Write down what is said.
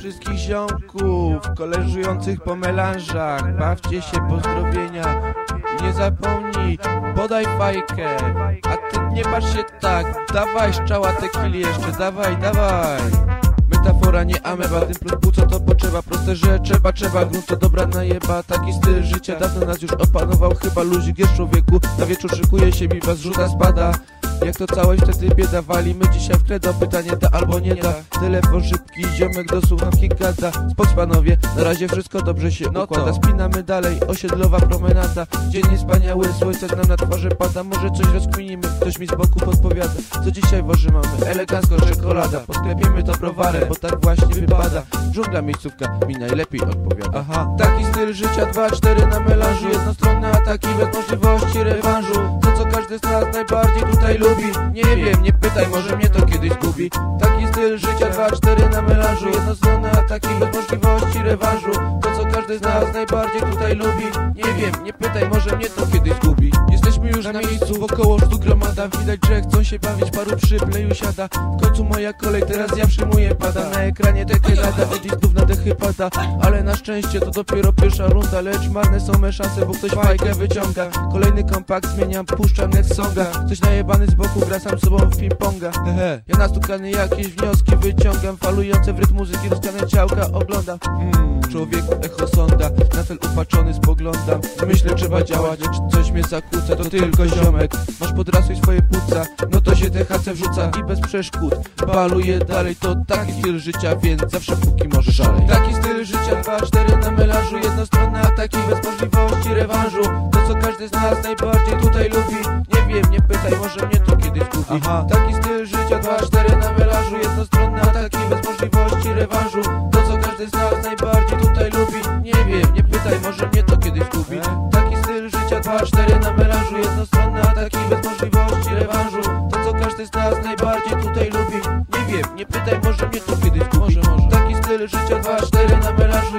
wszystkich ziomków, koleżujących po melanżach. Bawcie się, pozdrowienia i nie zapomnij, podaj fajkę. A ty nie patrz się tak, dawaj szczała tequili jeszcze, dawaj, dawaj. Metafora nie ameba, tym plus pół co to potrzeba Proste, że trzeba, trzeba, grunt to dobra najeba Taki styl życia dawno nas już opanował Chyba luzik jest człowieku, na wieczór szykuje się mi was rzuta spada jak to całość wtedy bieda walimy dzisiaj w kredo. Pytanie da albo nie da. Telefon szybki, ziomek do słuchawki gada. Spok panowie, na razie wszystko dobrze się No układa. Spinamy dalej, osiedlowa promenada. Dzień niespaniały, słońce nam na twarzy pada. Może coś rozkminimy, ktoś mi z boku podpowiada. Co dzisiaj woży mamy? Elegancko czekolada. Podklepiemy to browarem, bo tak właśnie wypada. Dżungla miejscówka mi najlepiej odpowiada. Aha, taki styl życia 2-4 na melanżu. Jednostronne ataki bez możliwości rewanżu każdy z nas najbardziej tutaj lubi. Nie wiem, nie pytaj, może mnie to kiedyś zgubi Taki styl życia 2-4 na melanżu. Jednostronne ataki bez możliwości rewanżu. To co każdy z nas najbardziej tutaj lubi. Nie wiem, nie pytaj, może mnie to kiedyś zgubi Jesteśmy już na miejscu, wokoło sztuk gromada. Widać, że chcą się bawić, paru przy playu siada W końcu moja kolej, teraz ja przyjmuję pada. Na ekranie takie lada, Eddie znów na dechy pada. Ale na szczęście to dopiero pierwsza runda Lecz marne są me szanse, bo ktoś fajkę wyciąga. Kolejny kompakt zmieniam, puszczam next songa. Ktoś najebany z boku gra sam sobą w ping-ponga. Ja nastukany jakieś wnioski wyciągam Falujące w rytm muzyki, rozkane ciałka oglądam. Mm, Człowieku echo sonda, na cel upatrzony spoglądam. Myślę trzeba działać, lecz coś mnie zakłóca To tylko ziomek, masz podrasuj swoje płuca No to się THC wrzuca i bez przeszkód Baluje dalej, to taki styl życia, więc zawsze póki możesz szalej Taki styl życia, 2-4 na melanżu Jednostronne ataki bez możliwości rewanżu. To co każdy z nas najbardziej tutaj lubi. Nie wiem, nie pytaj, może mnie to kiedyś kupi Aha. Taki styl życia, 2-4 na melanżu Jednostronne ataki bez możliwości rewanżu. To co każdy z nas najbardziej tutaj lubi. Nie wiem, nie pytaj, może mnie to kiedyś kupi Taki styl życia, 2-4 na melanżu Jednostronne ataki bez możliwości rewanżu każdy z nas najbardziej tutaj lubi. Nie wiem, nie pytaj, może mnie to kiedyś kupi Taki styl życia, 2-4 na melanżu